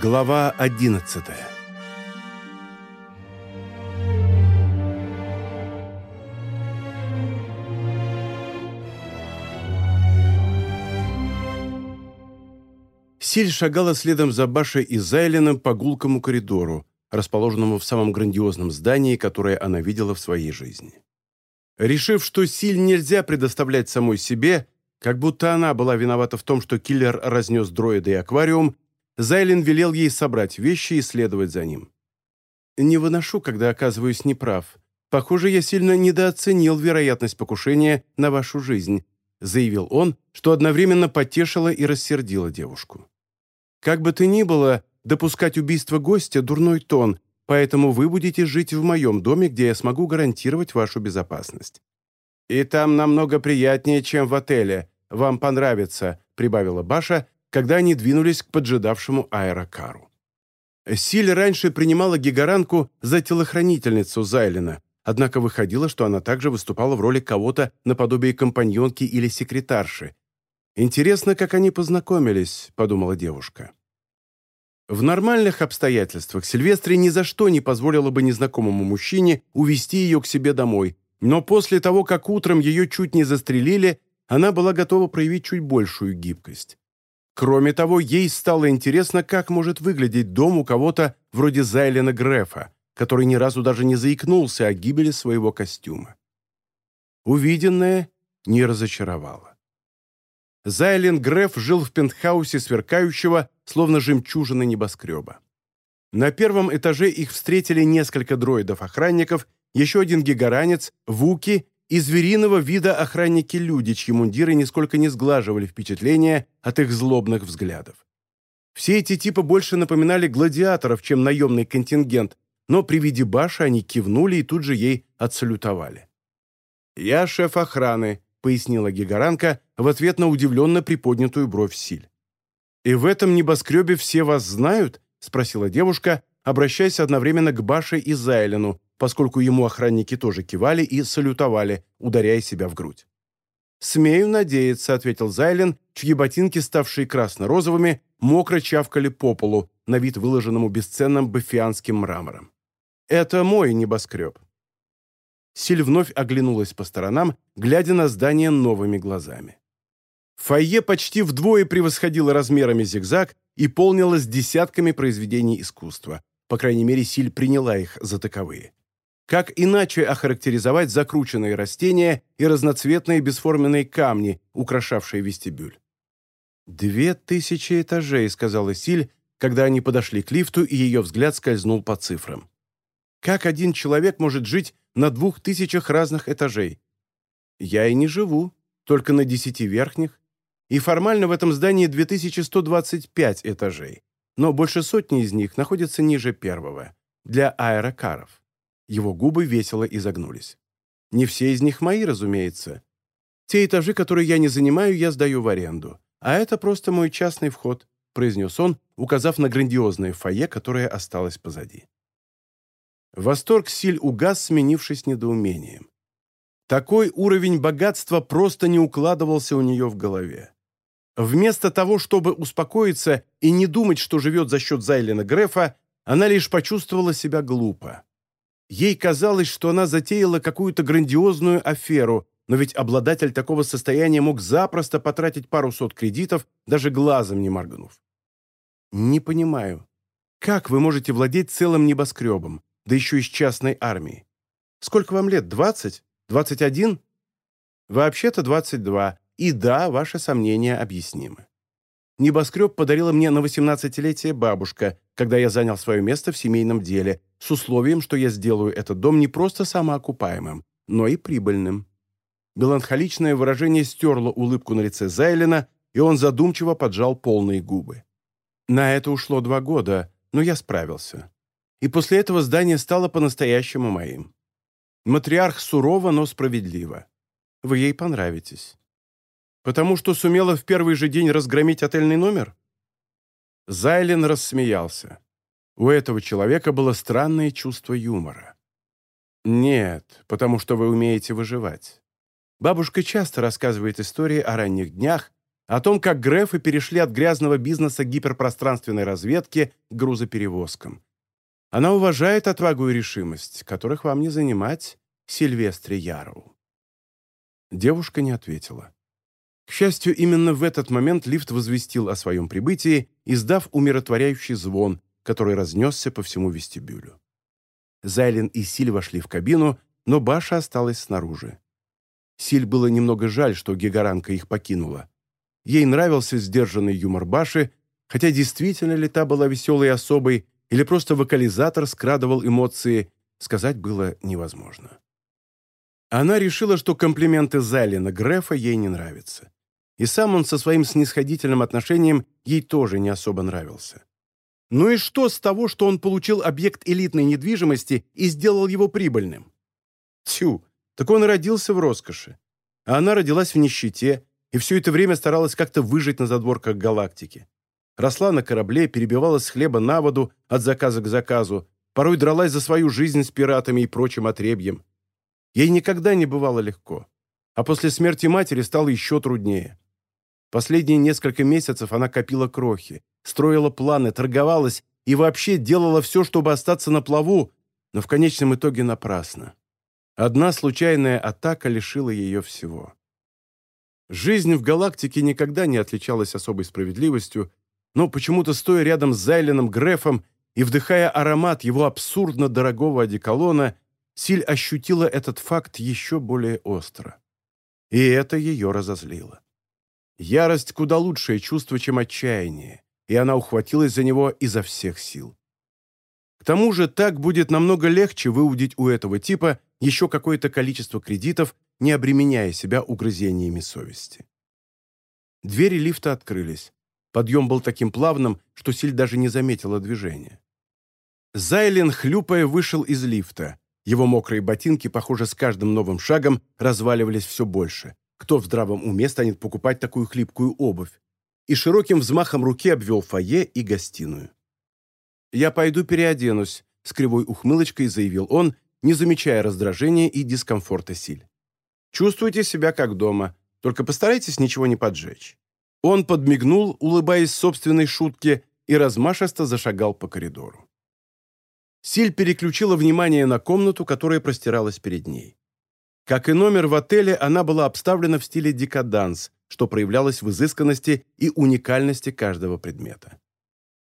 Глава одиннадцатая Силь шагала следом за Башей и Зайленом по гулкому коридору, расположенному в самом грандиозном здании, которое она видела в своей жизни. Решив, что Силь нельзя предоставлять самой себе, как будто она была виновата в том, что киллер разнес дроида и аквариум, Зайлен велел ей собрать вещи и следовать за ним. «Не выношу, когда оказываюсь неправ. Похоже, я сильно недооценил вероятность покушения на вашу жизнь», заявил он, что одновременно потешило и рассердило девушку. «Как бы то ни было, допускать убийство гостя – дурной тон, поэтому вы будете жить в моем доме, где я смогу гарантировать вашу безопасность». «И там намного приятнее, чем в отеле. Вам понравится», – прибавила Баша, когда они двинулись к поджидавшему аэрокару. Силь раньше принимала Гигаранку за телохранительницу Зайлина, однако выходило, что она также выступала в роли кого-то наподобие компаньонки или секретарши. «Интересно, как они познакомились», — подумала девушка. В нормальных обстоятельствах Сильвестре ни за что не позволила бы незнакомому мужчине увести ее к себе домой, но после того, как утром ее чуть не застрелили, она была готова проявить чуть большую гибкость. Кроме того, ей стало интересно, как может выглядеть дом у кого-то вроде Зайлена Грефа, который ни разу даже не заикнулся о гибели своего костюма. Увиденное не разочаровало. Зайлен Греф жил в пентхаусе сверкающего, словно жемчужины небоскреба. На первом этаже их встретили несколько дроидов-охранников, еще один гигаранец, Вуки и звериного вида охранники-люди, чьи мундиры нисколько не сглаживали впечатление от их злобных взглядов. Все эти типы больше напоминали гладиаторов, чем наемный контингент, но при виде Баши они кивнули и тут же ей отсалютовали. «Я шеф охраны», — пояснила Гигаранка в ответ на удивленно приподнятую бровь Силь. «И в этом небоскребе все вас знают?» — спросила девушка, обращаясь одновременно к Баше и Зайлену, поскольку ему охранники тоже кивали и салютовали, ударяя себя в грудь. «Смею надеяться», — ответил Зайлен, чьи ботинки, ставшие красно-розовыми, мокро чавкали по полу, на вид выложенному бесценным бафианским мрамором. «Это мой небоскреб». Силь вновь оглянулась по сторонам, глядя на здание новыми глазами. Фойе почти вдвое превосходило размерами зигзаг и полнилось десятками произведений искусства. По крайней мере, Силь приняла их за таковые. Как иначе охарактеризовать закрученные растения и разноцветные бесформенные камни, украшавшие вестибюль? «Две тысячи этажей», — сказала Силь, когда они подошли к лифту, и ее взгляд скользнул по цифрам. «Как один человек может жить на двух тысячах разных этажей?» «Я и не живу, только на десяти верхних. И формально в этом здании 2125 этажей, но больше сотни из них находятся ниже первого, для аэрокаров. Его губы весело изогнулись. «Не все из них мои, разумеется. Те этажи, которые я не занимаю, я сдаю в аренду. А это просто мой частный вход», произнес он, указав на грандиозное фойе, которое осталось позади. Восторг Силь угас, сменившись недоумением. Такой уровень богатства просто не укладывался у нее в голове. Вместо того, чтобы успокоиться и не думать, что живет за счет Зайлена Грефа, она лишь почувствовала себя глупо. Ей казалось, что она затеяла какую-то грандиозную аферу, но ведь обладатель такого состояния мог запросто потратить пару сот кредитов, даже глазом не моргнув. «Не понимаю, как вы можете владеть целым небоскребом, да еще из частной армии? Сколько вам лет, двадцать? Двадцать один?» «Вообще-то двадцать два, и да, ваши сомнения объяснимы. Небоскреб подарила мне на 18-летие бабушка, когда я занял свое место в семейном деле, с условием, что я сделаю этот дом не просто самоокупаемым, но и прибыльным. Меланхоличное выражение стерло улыбку на лице Зайлена, и он задумчиво поджал полные губы. На это ушло два года, но я справился. И после этого здание стало по-настоящему моим. Матриарх сурово, но справедливо. Вы ей понравитесь. Потому что сумела в первый же день разгромить отельный номер? Зайлен рассмеялся. У этого человека было странное чувство юмора. «Нет, потому что вы умеете выживать. Бабушка часто рассказывает истории о ранних днях, о том, как Грефы перешли от грязного бизнеса гиперпространственной разведки к грузоперевозкам. Она уважает отвагу и решимость, которых вам не занимать, Сильвестре Яроу. Девушка не ответила. К счастью, именно в этот момент лифт возвестил о своем прибытии, издав умиротворяющий звон, который разнесся по всему вестибюлю. Зайлен и Силь вошли в кабину, но Баша осталась снаружи. Силь было немного жаль, что Гигаранка их покинула. Ей нравился сдержанный юмор Баши, хотя действительно ли та была веселой особой или просто вокализатор скрадывал эмоции, сказать было невозможно. Она решила, что комплименты Зайлина Грефа ей не нравятся. И сам он со своим снисходительным отношением ей тоже не особо нравился. Ну и что с того, что он получил объект элитной недвижимости и сделал его прибыльным? Тю, так он родился в роскоши. А она родилась в нищете и все это время старалась как-то выжить на задворках галактики. Росла на корабле, перебивалась с хлеба на воду от заказа к заказу, порой дралась за свою жизнь с пиратами и прочим отребьем. Ей никогда не бывало легко. А после смерти матери стало еще труднее. Последние несколько месяцев она копила крохи, строила планы, торговалась и вообще делала все, чтобы остаться на плаву, но в конечном итоге напрасно. Одна случайная атака лишила ее всего. Жизнь в галактике никогда не отличалась особой справедливостью, но почему-то стоя рядом с Зайленом Грефом и вдыхая аромат его абсурдно дорогого одеколона, Силь ощутила этот факт еще более остро. И это ее разозлило. Ярость куда лучшее чувство, чем отчаяние, и она ухватилась за него изо всех сил. К тому же так будет намного легче выудить у этого типа еще какое-то количество кредитов, не обременяя себя угрызениями совести. Двери лифта открылись. Подъем был таким плавным, что Силь даже не заметила движения. Зайлен, хлюпая, вышел из лифта. Его мокрые ботинки, похоже, с каждым новым шагом разваливались все больше. Кто в здравом уме станет покупать такую хлипкую обувь? И широким взмахом руки обвел фойе и гостиную. «Я пойду переоденусь», — с кривой ухмылочкой заявил он, не замечая раздражения и дискомфорта Силь. «Чувствуйте себя как дома, только постарайтесь ничего не поджечь». Он подмигнул, улыбаясь собственной шутке, и размашисто зашагал по коридору. Силь переключила внимание на комнату, которая простиралась перед ней. Как и номер в отеле, она была обставлена в стиле декаданс, что проявлялось в изысканности и уникальности каждого предмета.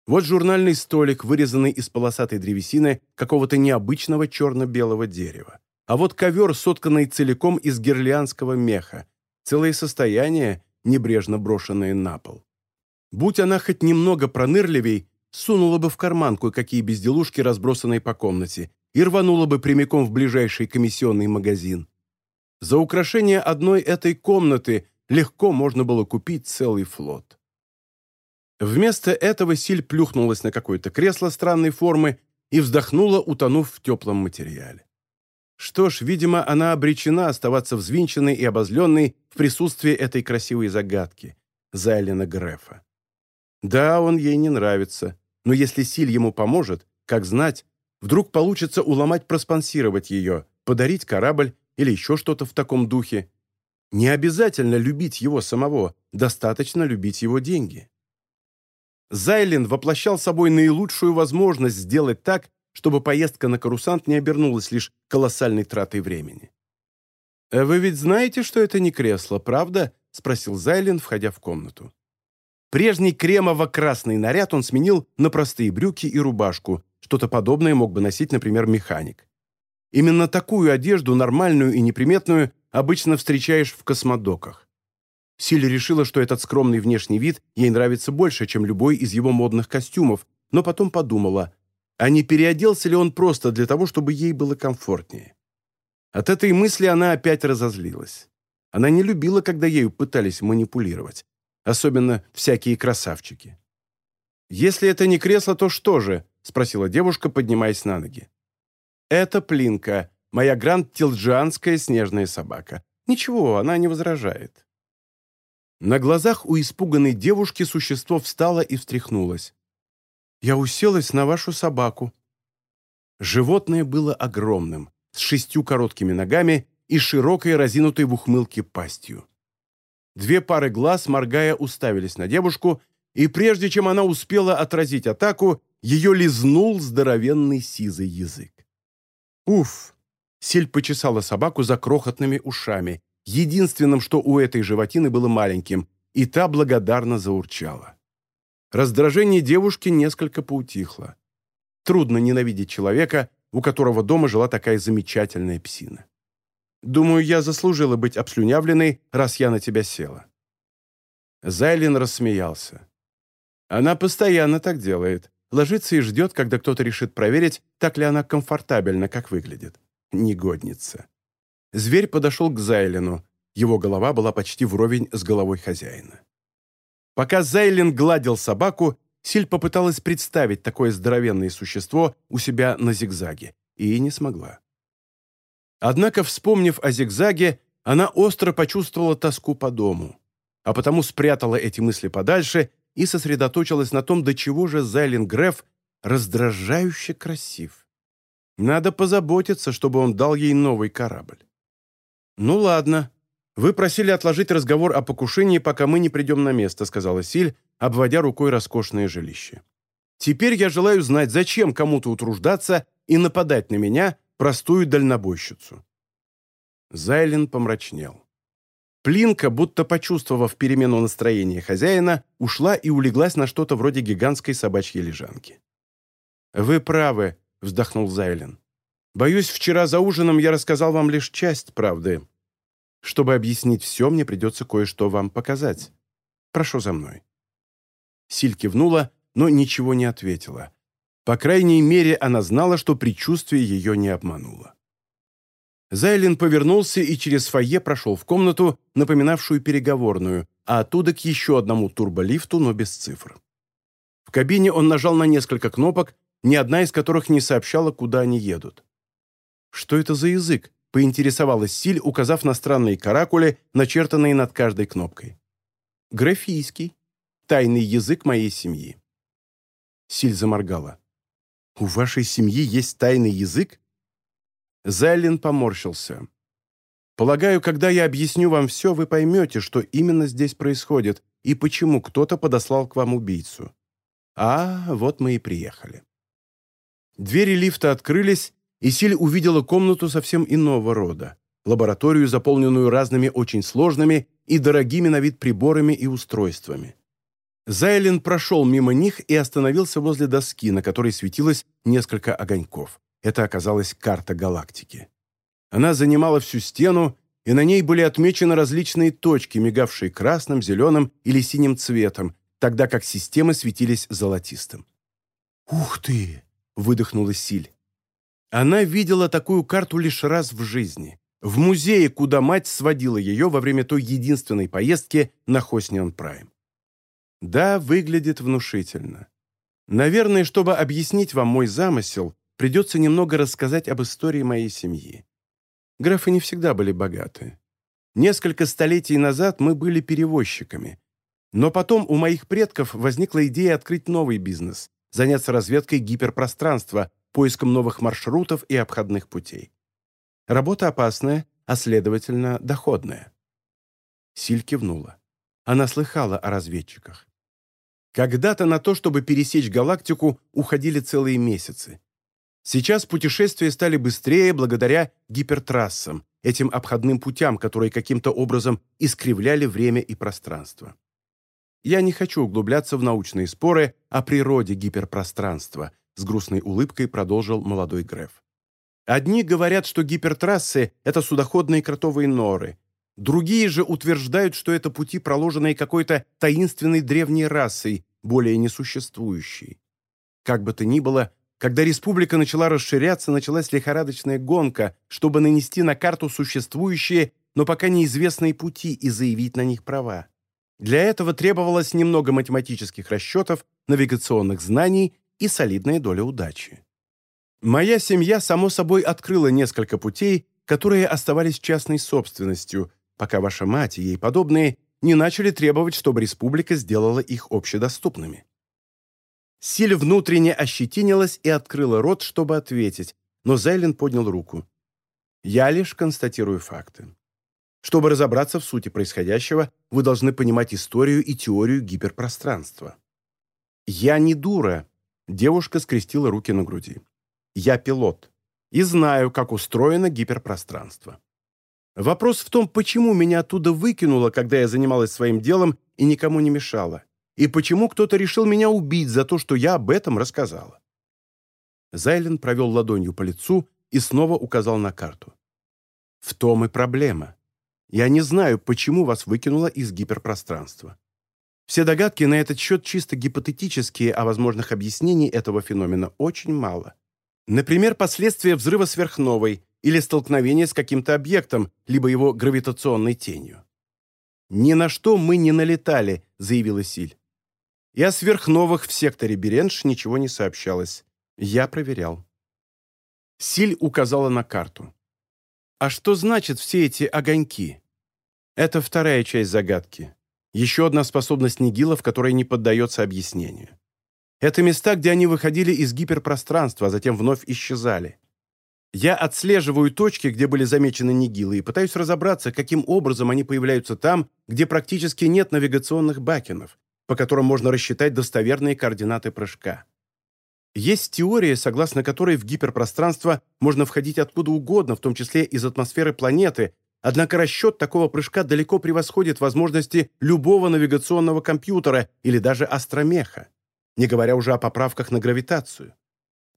Вот журнальный столик, вырезанный из полосатой древесины какого-то необычного черно-белого дерева. А вот ковер, сотканный целиком из гирлианского меха. Целое состояние, небрежно брошенное на пол. Будь она хоть немного пронырливей, сунула бы в карман кое-какие безделушки, разбросанные по комнате, и рванула бы прямиком в ближайший комиссионный магазин. За украшение одной этой комнаты легко можно было купить целый флот. Вместо этого Силь плюхнулась на какое-то кресло странной формы и вздохнула, утонув в теплом материале. Что ж, видимо, она обречена оставаться взвинченной и обозленной в присутствии этой красивой загадки, Зайлена Грефа. Да, он ей не нравится, но если Силь ему поможет, как знать, вдруг получится уломать проспонсировать ее, подарить корабль или еще что-то в таком духе. Не обязательно любить его самого, достаточно любить его деньги. Зайлен воплощал собой наилучшую возможность сделать так, чтобы поездка на карусант не обернулась лишь колоссальной тратой времени. «Э, «Вы ведь знаете, что это не кресло, правда?» — спросил Зайлен, входя в комнату. Прежний кремово-красный наряд он сменил на простые брюки и рубашку. Что-то подобное мог бы носить, например, механик. Именно такую одежду, нормальную и неприметную, обычно встречаешь в космодоках. Силь решила, что этот скромный внешний вид ей нравится больше, чем любой из его модных костюмов, но потом подумала, а не переоделся ли он просто для того, чтобы ей было комфортнее. От этой мысли она опять разозлилась. Она не любила, когда ею пытались манипулировать особенно всякие красавчики. «Если это не кресло, то что же?» — спросила девушка, поднимаясь на ноги. «Это Плинка, моя гранд-тилджианская снежная собака. Ничего, она не возражает». На глазах у испуганной девушки существо встало и встряхнулось. «Я уселась на вашу собаку». Животное было огромным, с шестью короткими ногами и широкой разинутой в ухмылке пастью. Две пары глаз, моргая, уставились на девушку, и прежде чем она успела отразить атаку, ее лизнул здоровенный сизый язык. «Уф!» — Силь почесала собаку за крохотными ушами, единственным, что у этой животины было маленьким, и та благодарно заурчала. Раздражение девушки несколько поутихло. Трудно ненавидеть человека, у которого дома жила такая замечательная псина. Думаю, я заслужила быть обслюнявленной, раз я на тебя села». Зайлин рассмеялся. «Она постоянно так делает. Ложится и ждет, когда кто-то решит проверить, так ли она комфортабельна, как выглядит. Негодница». Зверь подошел к Зайлину. Его голова была почти вровень с головой хозяина. Пока Зайлин гладил собаку, Силь попыталась представить такое здоровенное существо у себя на зигзаге, и не смогла. Однако, вспомнив о зигзаге, она остро почувствовала тоску по дому, а потому спрятала эти мысли подальше и сосредоточилась на том, до чего же Зайлин Греф раздражающе красив. Надо позаботиться, чтобы он дал ей новый корабль. «Ну ладно. Вы просили отложить разговор о покушении, пока мы не придем на место», сказала Силь, обводя рукой роскошное жилище. «Теперь я желаю знать, зачем кому-то утруждаться и нападать на меня, простую дальнобойщицу. Зайлен помрачнел. Плинка, будто почувствовав перемену настроения хозяина, ушла и улеглась на что-то вроде гигантской собачьей лежанки. «Вы правы», — вздохнул Зайлен. «Боюсь, вчера за ужином я рассказал вам лишь часть правды. Чтобы объяснить все, мне придется кое-что вам показать. Прошу за мной». Силь кивнула, но ничего не ответила. По крайней мере, она знала, что предчувствие ее не обмануло. Зайлин повернулся и через фойе прошел в комнату, напоминавшую переговорную, а оттуда к еще одному турболифту, но без цифр. В кабине он нажал на несколько кнопок, ни одна из которых не сообщала, куда они едут. «Что это за язык?» — поинтересовалась Силь, указав на странные каракули, начертанные над каждой кнопкой. «Графийский. Тайный язык моей семьи». Силь заморгала. «У вашей семьи есть тайный язык?» Зайлин поморщился. «Полагаю, когда я объясню вам все, вы поймете, что именно здесь происходит и почему кто-то подослал к вам убийцу. А, вот мы и приехали». Двери лифта открылись, и Силь увидела комнату совсем иного рода. Лабораторию, заполненную разными очень сложными и дорогими на вид приборами и устройствами. Зайлен прошел мимо них и остановился возле доски, на которой светилось несколько огоньков. Это оказалась карта галактики. Она занимала всю стену, и на ней были отмечены различные точки, мигавшие красным, зеленым или синим цветом, тогда как системы светились золотистым. «Ух ты!» — выдохнула Силь. Она видела такую карту лишь раз в жизни. В музее, куда мать сводила ее во время той единственной поездки на Хосниан Прайм. Да, выглядит внушительно. Наверное, чтобы объяснить вам мой замысел, придется немного рассказать об истории моей семьи. Графы не всегда были богаты. Несколько столетий назад мы были перевозчиками. Но потом у моих предков возникла идея открыть новый бизнес, заняться разведкой гиперпространства, поиском новых маршрутов и обходных путей. Работа опасная, а следовательно, доходная. Силь кивнула. Она слыхала о разведчиках. Когда-то на то, чтобы пересечь галактику, уходили целые месяцы. Сейчас путешествия стали быстрее благодаря гипертрассам, этим обходным путям, которые каким-то образом искривляли время и пространство. Я не хочу углубляться в научные споры о природе гиперпространства, с грустной улыбкой продолжил молодой Греф. Одни говорят, что гипертрассы — это судоходные кротовые норы, Другие же утверждают, что это пути, проложенные какой-то таинственной древней расой, более несуществующей. Как бы то ни было, когда республика начала расширяться, началась лихорадочная гонка, чтобы нанести на карту существующие, но пока неизвестные пути и заявить на них права. Для этого требовалось немного математических расчетов, навигационных знаний и солидная доля удачи. Моя семья, само собой, открыла несколько путей, которые оставались частной собственностью, пока ваша мать и ей подобные не начали требовать, чтобы республика сделала их общедоступными. Силь внутренне ощетинилась и открыла рот, чтобы ответить, но Зайлен поднял руку. «Я лишь констатирую факты. Чтобы разобраться в сути происходящего, вы должны понимать историю и теорию гиперпространства. «Я не дура», — девушка скрестила руки на груди. «Я пилот и знаю, как устроено гиперпространство. Вопрос в том, почему меня оттуда выкинуло, когда я занималась своим делом и никому не мешала, и почему кто-то решил меня убить за то, что я об этом рассказала». Зайлен провел ладонью по лицу и снова указал на карту. «В том и проблема. Я не знаю, почему вас выкинуло из гиперпространства. Все догадки на этот счет чисто гипотетические, а возможных объяснений этого феномена очень мало. Например, последствия взрыва сверхновой или столкновения с каким-то объектом, либо его гравитационной тенью. «Ни на что мы не налетали», — заявила Силь. И о сверхновых в секторе Беренш ничего не сообщалось. Я проверял. Силь указала на карту. А что значат все эти огоньки? Это вторая часть загадки. Еще одна способность Нигилов, которая не поддается объяснению. Это места, где они выходили из гиперпространства, а затем вновь исчезали. Я отслеживаю точки, где были замечены Нигилы, и пытаюсь разобраться, каким образом они появляются там, где практически нет навигационных бакенов, по которым можно рассчитать достоверные координаты прыжка. Есть теория, согласно которой в гиперпространство можно входить откуда угодно, в том числе из атмосферы планеты, однако расчет такого прыжка далеко превосходит возможности любого навигационного компьютера или даже астромеха, не говоря уже о поправках на гравитацию.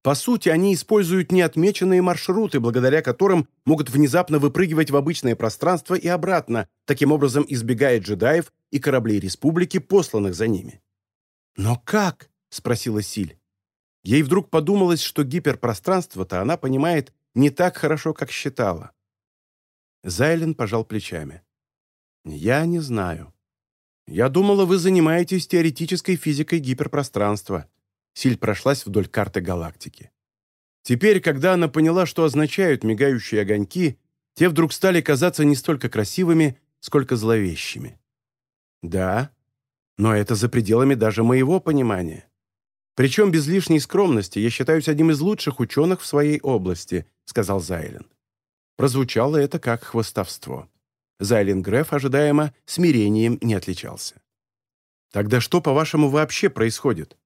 По сути, они используют неотмеченные маршруты, благодаря которым могут внезапно выпрыгивать в обычное пространство и обратно, таким образом избегая джедаев и кораблей Республики, посланных за ними. «Но как?» — спросила Силь. Ей вдруг подумалось, что гиперпространство-то она понимает не так хорошо, как считала. Зайлен пожал плечами. «Я не знаю. Я думала, вы занимаетесь теоретической физикой гиперпространства». Силь прошлась вдоль карты галактики. Теперь, когда она поняла, что означают мигающие огоньки, те вдруг стали казаться не столько красивыми, сколько зловещими. «Да, но это за пределами даже моего понимания. Причем без лишней скромности я считаюсь одним из лучших ученых в своей области», — сказал Зайлен. Прозвучало это как хвостовство. Зайлен Греф, ожидаемо, смирением не отличался. «Тогда что, по-вашему, вообще происходит?»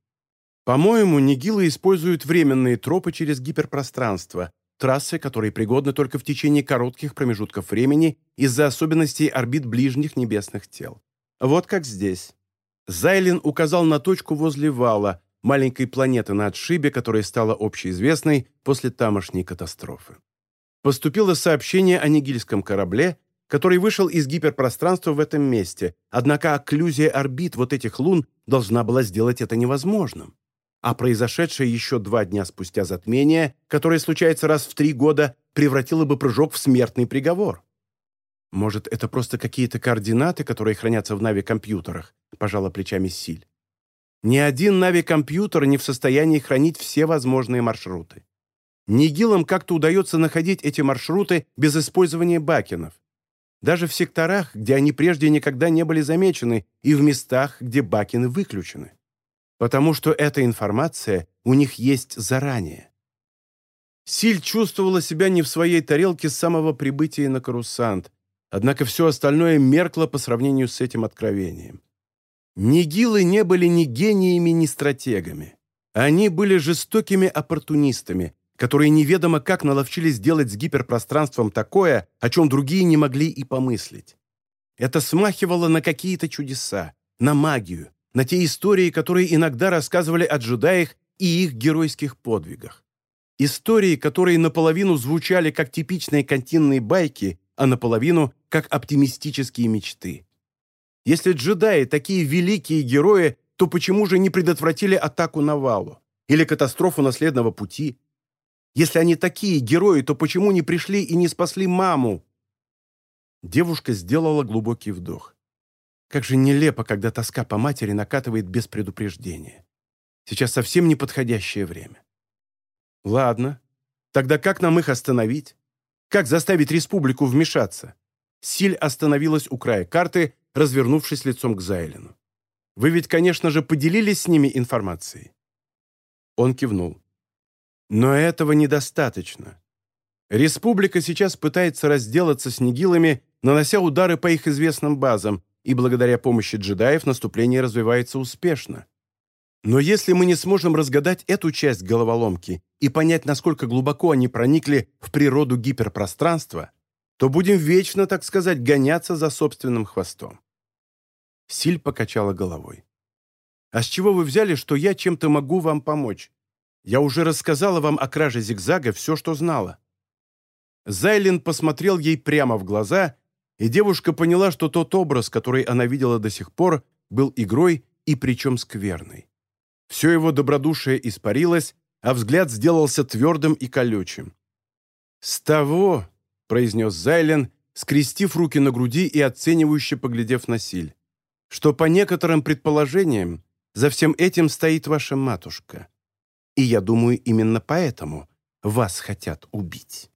«По-моему, Нигилы используют временные тропы через гиперпространство, трассы, которые пригодны только в течение коротких промежутков времени из-за особенностей орбит ближних небесных тел. Вот как здесь». Зайлен указал на точку возле вала, маленькой планеты на отшибе, которая стала общеизвестной после тамошней катастрофы. Поступило сообщение о нигильском корабле, который вышел из гиперпространства в этом месте, однако окклюзия орбит вот этих лун должна была сделать это невозможным. А произошедшее еще два дня спустя затмение, которое случается раз в три года, превратило бы прыжок в смертный приговор. «Может, это просто какие-то координаты, которые хранятся в Нави-компьютерах?» – пожала плечами Силь. Ни один Нави-компьютер не в состоянии хранить все возможные маршруты. Нигилам как-то удается находить эти маршруты без использования бакенов. Даже в секторах, где они прежде никогда не были замечены, и в местах, где бакены выключены. Потому что эта информация у них есть заранее. Силь чувствовала себя не в своей тарелке с самого прибытия на карусант, однако все остальное меркло по сравнению с этим откровением. Нигилы не были ни гениями, ни стратегами. Они были жестокими оппортунистами, которые неведомо как наловчились сделать с гиперпространством такое, о чем другие не могли и помыслить. Это смахивало на какие-то чудеса, на магию, на те истории, которые иногда рассказывали о джедаях и их геройских подвигах. Истории, которые наполовину звучали как типичные кантинные байки, а наполовину как оптимистические мечты. Если джедаи такие великие герои, то почему же не предотвратили атаку на Валу? Или катастрофу наследного пути? Если они такие герои, то почему не пришли и не спасли маму?» Девушка сделала глубокий вдох. Как же нелепо, когда тоска по матери накатывает без предупреждения. Сейчас совсем неподходящее время. Ладно, тогда как нам их остановить? Как заставить республику вмешаться? Силь остановилась у края карты, развернувшись лицом к Зайлену. «Вы ведь, конечно же, поделились с ними информацией?» Он кивнул. «Но этого недостаточно. Республика сейчас пытается разделаться с нигилами, нанося удары по их известным базам, и благодаря помощи джедаев наступление развивается успешно. Но если мы не сможем разгадать эту часть головоломки и понять, насколько глубоко они проникли в природу гиперпространства, то будем вечно, так сказать, гоняться за собственным хвостом. Силь покачала головой. «А с чего вы взяли, что я чем-то могу вам помочь? Я уже рассказала вам о краже зигзага все, что знала». Зайлин посмотрел ей прямо в глаза, и девушка поняла, что тот образ, который она видела до сих пор, был игрой и причем скверной. Все его добродушие испарилось, а взгляд сделался твердым и колючим. «С того», — произнес Зайлен, скрестив руки на груди и оценивающе поглядев на Силь, что по некоторым предположениям за всем этим стоит ваша матушка. И я думаю, именно поэтому вас хотят убить.